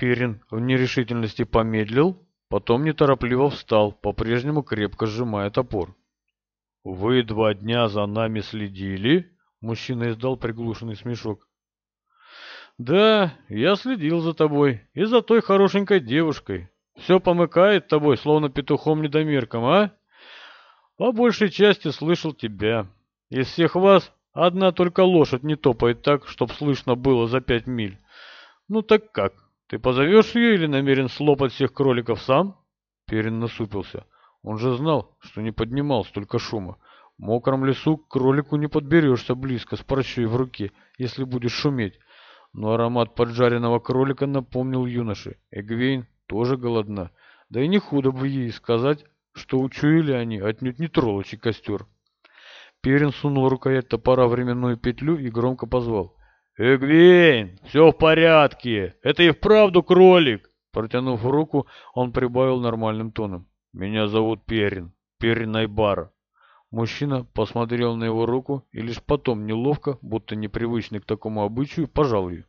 Перин в нерешительности помедлил, потом неторопливо встал, по-прежнему крепко сжимая топор. «Вы два дня за нами следили?» — мужчина издал приглушенный смешок. «Да, я следил за тобой и за той хорошенькой девушкой. Все помыкает тобой, словно петухом-недомерком, а? По большей части слышал тебя. Из всех вас одна только лошадь не топает так, чтоб слышно было за пять миль. Ну так как?» Ты позовешь ее или намерен слопать всех кроликов сам? Перин насупился. Он же знал, что не поднимал столько шума. В мокром лесу к кролику не подберешься близко с прощей в руке, если будешь шуметь. Но аромат поджаренного кролика напомнил юноше. Эгвейн тоже голодна. Да и не худо бы ей сказать, что учуяли они отнюдь не троллочий костер. Перин сунул рукоять топора временную петлю и громко позвал. «Эгвейн, все в порядке! Это и вправду кролик!» Протянув руку, он прибавил нормальным тоном. «Меня зовут Перин, Перин Айбара». Мужчина посмотрел на его руку и лишь потом неловко, будто непривычный к такому обычаю, пожал ее.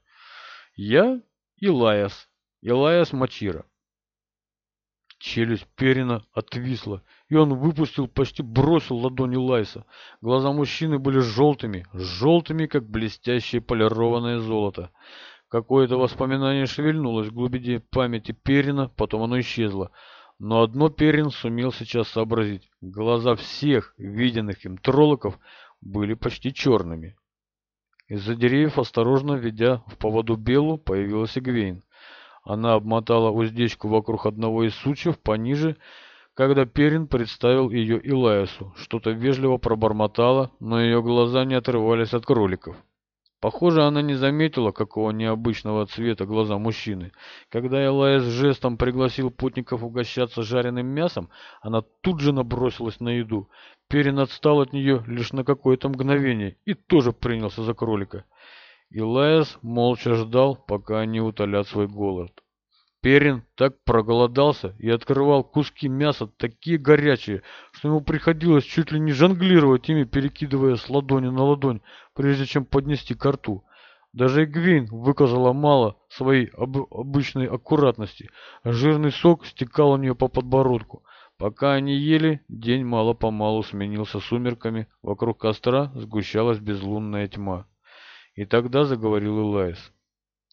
«Я Илаяс, Илаяс Мачира». Челюсть Перина отвисла, и он выпустил, почти бросил ладони Лайса. Глаза мужчины были желтыми, желтыми, как блестящее полированное золото. Какое-то воспоминание шевельнулось в глубине памяти Перина, потом оно исчезло. Но одно Перин сумел сейчас сообразить. Глаза всех виденных им троллоков были почти черными. Из-за деревьев, осторожно ведя в поводу Белу, появилась Игвейн. Она обмотала уздечку вокруг одного из сучьев пониже, когда Перин представил ее Илаясу, что-то вежливо пробормотала, но ее глаза не отрывались от кроликов. Похоже, она не заметила, какого необычного цвета глаза мужчины. Когда Элайс жестом пригласил путников угощаться жареным мясом, она тут же набросилась на еду. Перин отстал от нее лишь на какое-то мгновение и тоже принялся за кролика. Элайс молча ждал, пока они утолят свой голод. Перин так проголодался и открывал куски мяса такие горячие, что ему приходилось чуть ли не жонглировать ими, перекидывая с ладони на ладонь, прежде чем поднести к рту. Даже Гвин выказала мало своей об обычной аккуратности. Жирный сок стекал у нее по подбородку. Пока они ели, день мало-помалу сменился сумерками, вокруг костра сгущалась безлунная тьма. И тогда заговорил Элайс.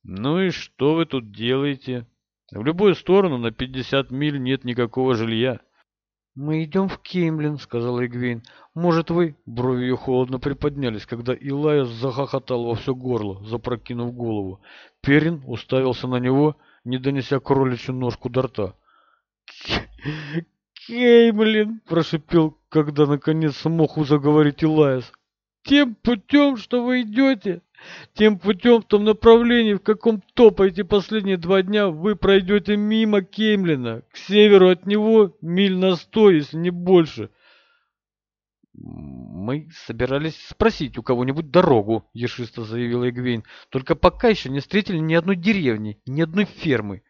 «Ну и что вы тут делаете?» В любую сторону на 50 миль нет никакого жилья. «Мы идем в Кемлин», — сказал Игвейн. «Может, вы...» — брови ее холодно приподнялись, когда Илая захохотал во все горло, запрокинув голову. Перин уставился на него, не донеся кроличью ножку до рта. «Кеймлин!» — прошипел, когда наконец смог заговорить Илаяс. «Тем путем, что вы идете, тем путем, в том направлении, в каком топаете последние два дня, вы пройдете мимо Кемлина, к северу от него миль на сто, если не больше. «Мы собирались спросить у кого-нибудь дорогу», — ешисто заявила Эгвейн. «Только пока еще не встретили ни одной деревни, ни одной фермы».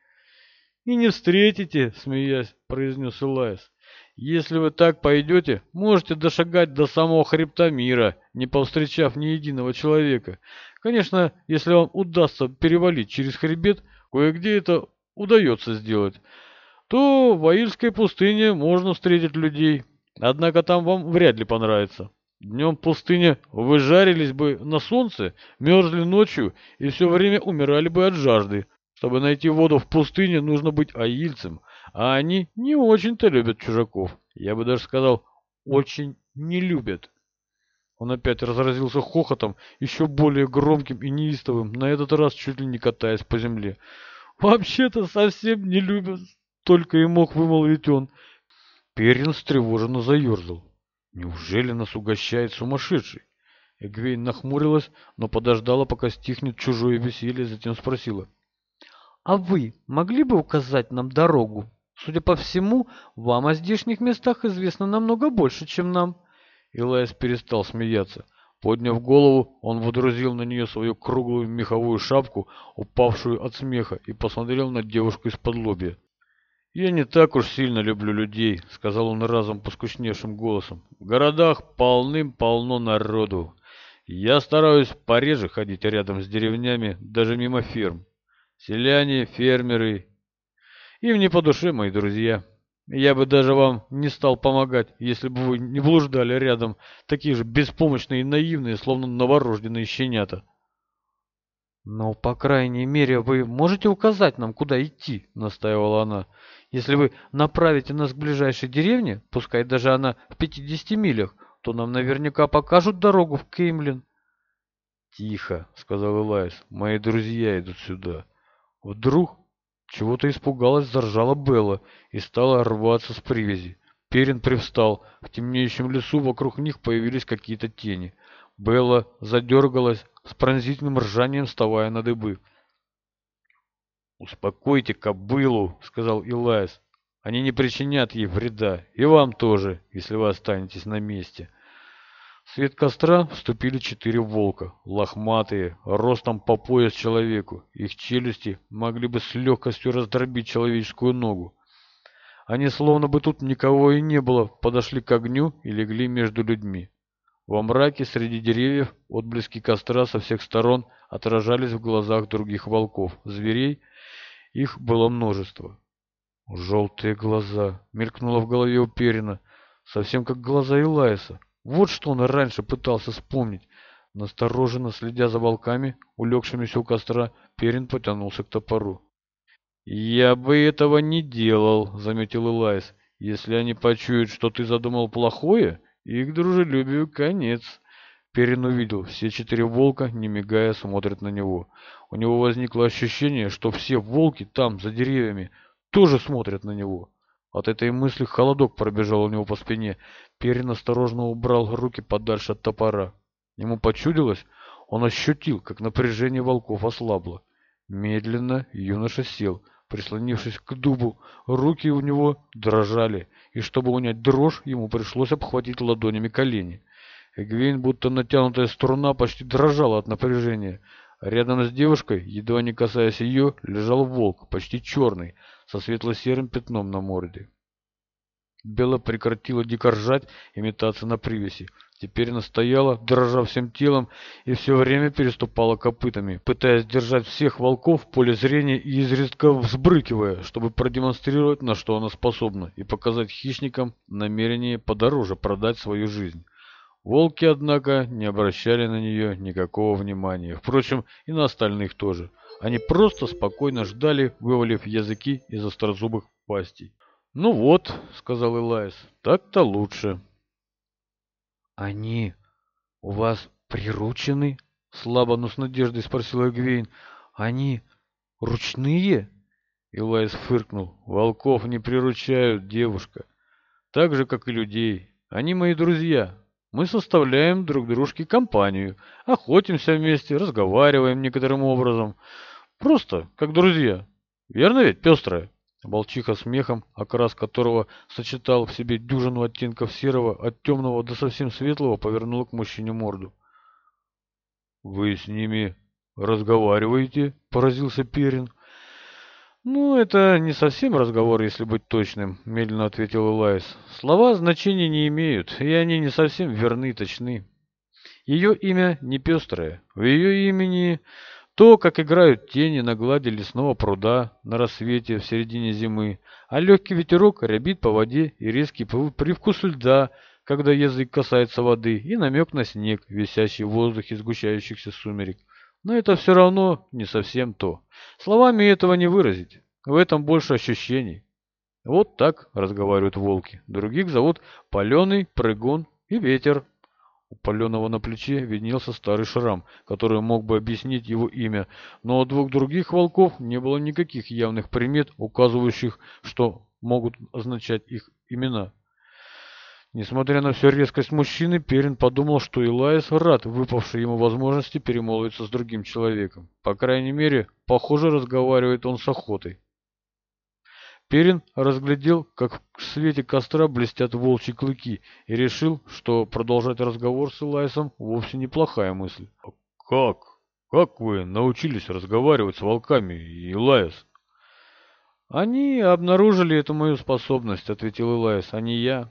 «И не встретите», — смеясь, произнес Элайс. «Если вы так пойдете, можете дошагать до самого хребта мира» не повстречав ни единого человека. Конечно, если вам удастся перевалить через хребет, кое-где это удается сделать, то в Аильской пустыне можно встретить людей. Однако там вам вряд ли понравится. Днем в пустыне вы жарились бы на солнце, мерзли ночью и все время умирали бы от жажды. Чтобы найти воду в пустыне, нужно быть аильцем, а они не очень-то любят чужаков. Я бы даже сказал, очень не любят. Он опять разразился хохотом, еще более громким и неистовым, на этот раз чуть ли не катаясь по земле. «Вообще-то совсем не любят!» — только и мог вымолвить он. Перин встревоженно заерзал. «Неужели нас угощает сумасшедший?» Эгвейн нахмурилась, но подождала, пока стихнет чужое веселье, затем спросила. «А вы могли бы указать нам дорогу? Судя по всему, вам о здешних местах известно намного больше, чем нам». Илайс перестал смеяться. Подняв голову, он водрузил на нее свою круглую меховую шапку, упавшую от смеха, и посмотрел на девушку из-под лобья. «Я не так уж сильно люблю людей», — сказал он разом поскучневшим голосом. «В городах полным-полно народу. Я стараюсь пореже ходить рядом с деревнями, даже мимо ферм. Селяне, фермеры. Им не по душе мои друзья». Я бы даже вам не стал помогать, если бы вы не блуждали рядом, такие же беспомощные и наивные, словно новорожденные щенята. «Но, по крайней мере, вы можете указать нам, куда идти?» — настаивала она. «Если вы направите нас к ближайшей деревне, пускай даже она в 50 милях, то нам наверняка покажут дорогу в Кеймлин». «Тихо», — сказал Элайс, — «мои друзья идут сюда. Вдруг чего-то испугалась, заржала Белла и стала рваться с привязи. Перин привстал. В темнеющем лесу вокруг них появились какие-то тени. Белла задергалась с пронзительным ржанием, вставая на дыбы. «Успокойте кобылу», — сказал Илайс. «Они не причинят ей вреда, и вам тоже, если вы останетесь на месте». Свет костра вступили четыре волка, лохматые, ростом по пояс человеку. Их челюсти могли бы с легкостью раздробить человеческую ногу. Они, словно бы тут никого и не было, подошли к огню и легли между людьми. Во мраке среди деревьев отблески костра со всех сторон отражались в глазах других волков, зверей. Их было множество. «Желтые глаза!» — мелькнуло в голове у Перина, совсем как глаза Илайса. Вот что он раньше пытался вспомнить. Настороженно следя за волками, улегшимися у костра, Перин потянулся к топору. «Я бы этого не делал», — заметил Элайс. «Если они почуют, что ты задумал плохое, их дружелюбию конец». Перин увидел, все четыре волка, не мигая, смотрят на него. У него возникло ощущение, что все волки там, за деревьями, тоже смотрят на него. От этой мысли холодок пробежал у него по спине. Перин осторожно убрал руки подальше от топора. Ему почудилось, он ощутил, как напряжение волков ослабло. Медленно юноша сел, прислонившись к дубу. Руки у него дрожали, и чтобы унять дрожь, ему пришлось обхватить ладонями колени. Эгвейн, будто натянутая струна, почти дрожала от напряжения. Рядом с девушкой, едва не касаясь ее, лежал волк, почти черный, со светло-серым пятном на морде. Белла прекратила дико ржать и метаться на привязи. Теперь она стояла, дрожа всем телом, и все время переступала копытами, пытаясь держать всех волков в поле зрения и изредка взбрыкивая, чтобы продемонстрировать, на что она способна, и показать хищникам намерение подороже продать свою жизнь. Волки, однако, не обращали на нее никакого внимания. Впрочем, и на остальных тоже. Они просто спокойно ждали, вывалив языки из острозубых пастей. «Ну вот», — сказал Элайс, — «так-то лучше». «Они у вас приручены?» — слабо, но с надеждой спросил Эгвейн. «Они ручные?» Элайс фыркнул. «Волков не приручают, девушка. Так же, как и людей. Они мои друзья. Мы составляем друг дружке компанию, охотимся вместе, разговариваем некоторым образом. Просто как друзья. Верно ведь, пестрая?» Волчиха с мехом, окрас которого сочетал в себе дюжину оттенков серого, от темного до совсем светлого, повернула к мужчине морду. «Вы с ними разговариваете?» — поразился Перин. «Ну, это не совсем разговор, если быть точным», — медленно ответил Элайс. «Слова значения не имеют, и они не совсем верны и точны. Ее имя не пестрое. В ее имени то, как играют тени на глади лесного пруда на рассвете в середине зимы, а легкий ветерок рябит по воде и резкий привкус льда, когда язык касается воды, и намек на снег, висящий в воздухе сгущающихся сумерек. Но это все равно не совсем то. Словами этого не выразить. В этом больше ощущений. Вот так разговаривают волки. Других зовут Паленый, Прыгун и Ветер. У паленого на плече виднелся старый шрам, который мог бы объяснить его имя, но у двух других волков не было никаких явных примет, указывающих, что могут означать их имена. Несмотря на всю резкость мужчины, Перин подумал, что Элайс рад выпавшей ему возможности перемолвиться с другим человеком. По крайней мере, похоже, разговаривает он с охотой. Перин разглядел, как в свете костра блестят волчьи клыки, и решил, что продолжать разговор с Элайсом вовсе неплохая мысль. А «Как? Как вы научились разговаривать с волками, Элайс?» «Они обнаружили эту мою способность», — ответил Элайс, — «а не я.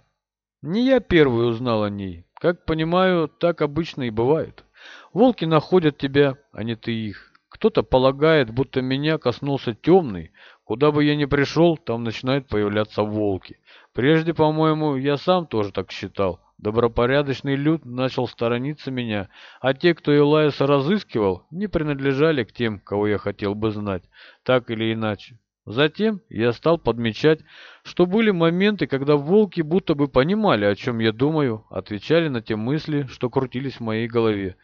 Не я первый узнал о ней. Как понимаю, так обычно и бывает. Волки находят тебя, а не ты их. Кто-то полагает, будто меня коснулся темный, Куда бы я ни пришел, там начинают появляться волки. Прежде, по-моему, я сам тоже так считал. Добропорядочный люд начал сторониться меня, а те, кто Элайса разыскивал, не принадлежали к тем, кого я хотел бы знать, так или иначе. Затем я стал подмечать, что были моменты, когда волки будто бы понимали, о чем я думаю, отвечали на те мысли, что крутились в моей голове.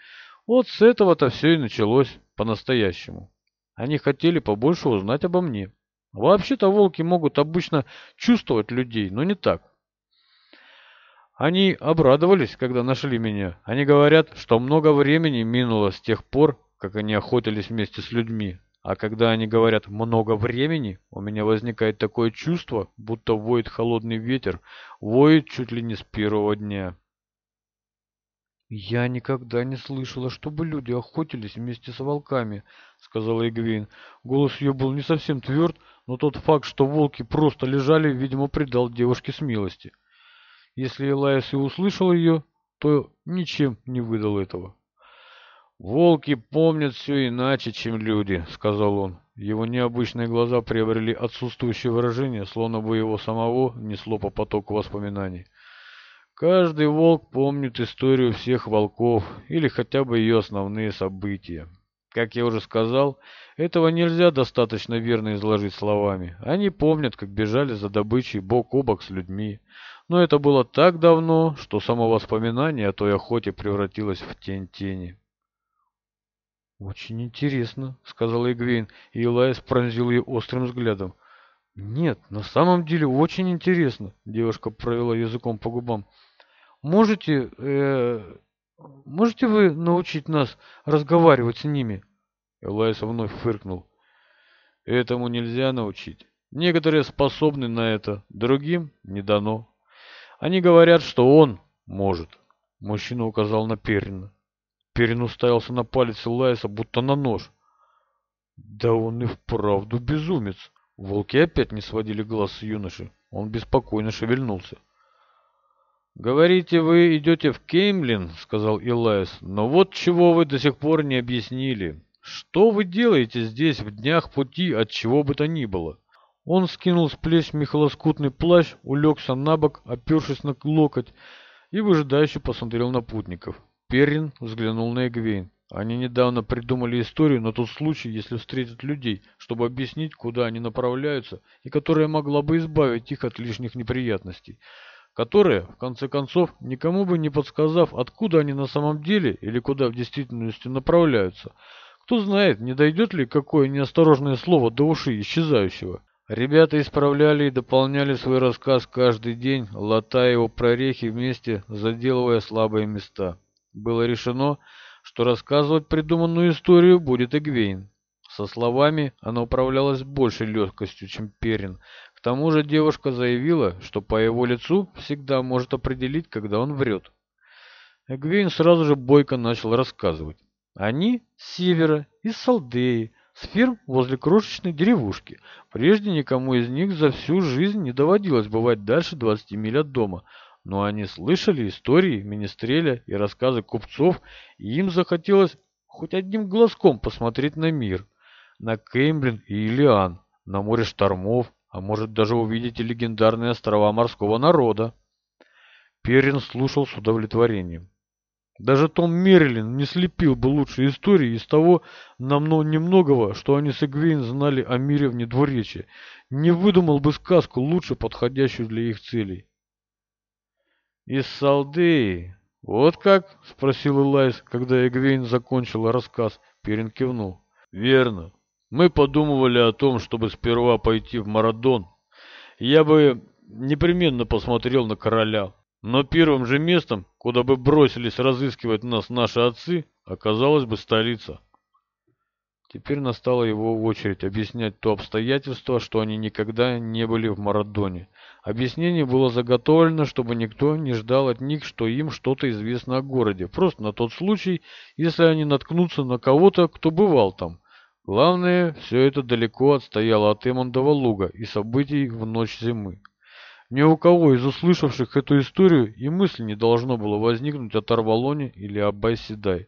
Вот с этого-то все и началось по-настоящему. Они хотели побольше узнать обо мне. Вообще-то волки могут обычно чувствовать людей, но не так. Они обрадовались, когда нашли меня. Они говорят, что много времени минуло с тех пор, как они охотились вместе с людьми. А когда они говорят «много времени», у меня возникает такое чувство, будто воет холодный ветер, воет чуть ли не с первого дня. «Я никогда не слышала, чтобы люди охотились вместе с волками», — сказала Игвейн. Голос ее был не совсем тверд, — но тот факт, что волки просто лежали, видимо, придал девушке смелости. Если Элайс и услышал ее, то ничем не выдал этого. «Волки помнят все иначе, чем люди», — сказал он. Его необычные глаза приобрели отсутствующее выражение, словно бы его самого несло по потоку воспоминаний. «Каждый волк помнит историю всех волков или хотя бы ее основные события». Как я уже сказал, этого нельзя достаточно верно изложить словами. Они помнят, как бежали за добычей бок о бок с людьми. Но это было так давно, что само воспоминание о той охоте превратилось в тень тени. «Очень интересно», — сказала Игвейн, и Элайс пронзил ее острым взглядом. «Нет, на самом деле очень интересно», — девушка провела языком по губам. «Можете э, Можете вы научить нас разговаривать с ними?» Элайс вновь фыркнул. «Этому нельзя научить. Некоторые способны на это, другим не дано. Они говорят, что он может». Мужчина указал на Перина. Перин уставился на палец Элайса, будто на нож. «Да он и вправду безумец!» Волки опять не сводили глаз с юноши. Он беспокойно шевельнулся. «Говорите, вы идете в Кеймлин», — сказал Илайс, — «но вот чего вы до сих пор не объяснили. Что вы делаете здесь в днях пути от чего бы то ни было?» Он скинул с плеч мехолоскутный плащ, улегся на бок, опершись на локоть, и выжидающе посмотрел на путников. Перин взглянул на Эгвейн. Они недавно придумали историю на тот случай, если встретят людей, чтобы объяснить, куда они направляются, и которая могла бы избавить их от лишних неприятностей которые, в конце концов, никому бы не подсказав, откуда они на самом деле или куда в действительности направляются. Кто знает, не дойдет ли какое неосторожное слово до уши исчезающего. Ребята исправляли и дополняли свой рассказ каждый день, латая его прорехи вместе, заделывая слабые места. Было решено, что рассказывать придуманную историю будет Эгвейн. Со словами она управлялась большей легкостью, чем Перин, к тому же девушка заявила, что по его лицу всегда может определить, когда он врет. Эгвейн сразу же бойко начал рассказывать. Они с севера, из Салдеи, с ферм возле крошечной деревушки. Прежде никому из них за всю жизнь не доводилось бывать дальше 20 миль от дома. Но они слышали истории Министреля и рассказы купцов, и им захотелось хоть одним глазком посмотреть на мир. На Кемблин и Илиан, на море штормов, а может даже увидеть легендарные острова морского народа. Перин слушал с удовлетворением. Даже Том Мерлин не слепил бы лучшие истории из того намного немногого, что они с Эгвейн знали о мире в двуречия. Не выдумал бы сказку, лучше подходящую для их целей. «Из Салдеи? Вот как?» — спросил Элайс, когда Эгвейн закончила рассказ. Перин кивнул. «Верно. Мы подумывали о том, чтобы сперва пойти в Марадон. Я бы непременно посмотрел на короля. Но первым же местом, куда бы бросились разыскивать нас наши отцы, оказалась бы столица. Теперь настала его очередь объяснять то обстоятельство, что они никогда не были в Марадоне. Объяснение было заготовлено, чтобы никто не ждал от них, что им что-то известно о городе, просто на тот случай, если они наткнутся на кого-то, кто бывал там. Главное, все это далеко отстояло от Эммондова луга и событий в ночь зимы. Ни у кого из услышавших эту историю и мысли не должно было возникнуть о Тарвалоне или об Айседай.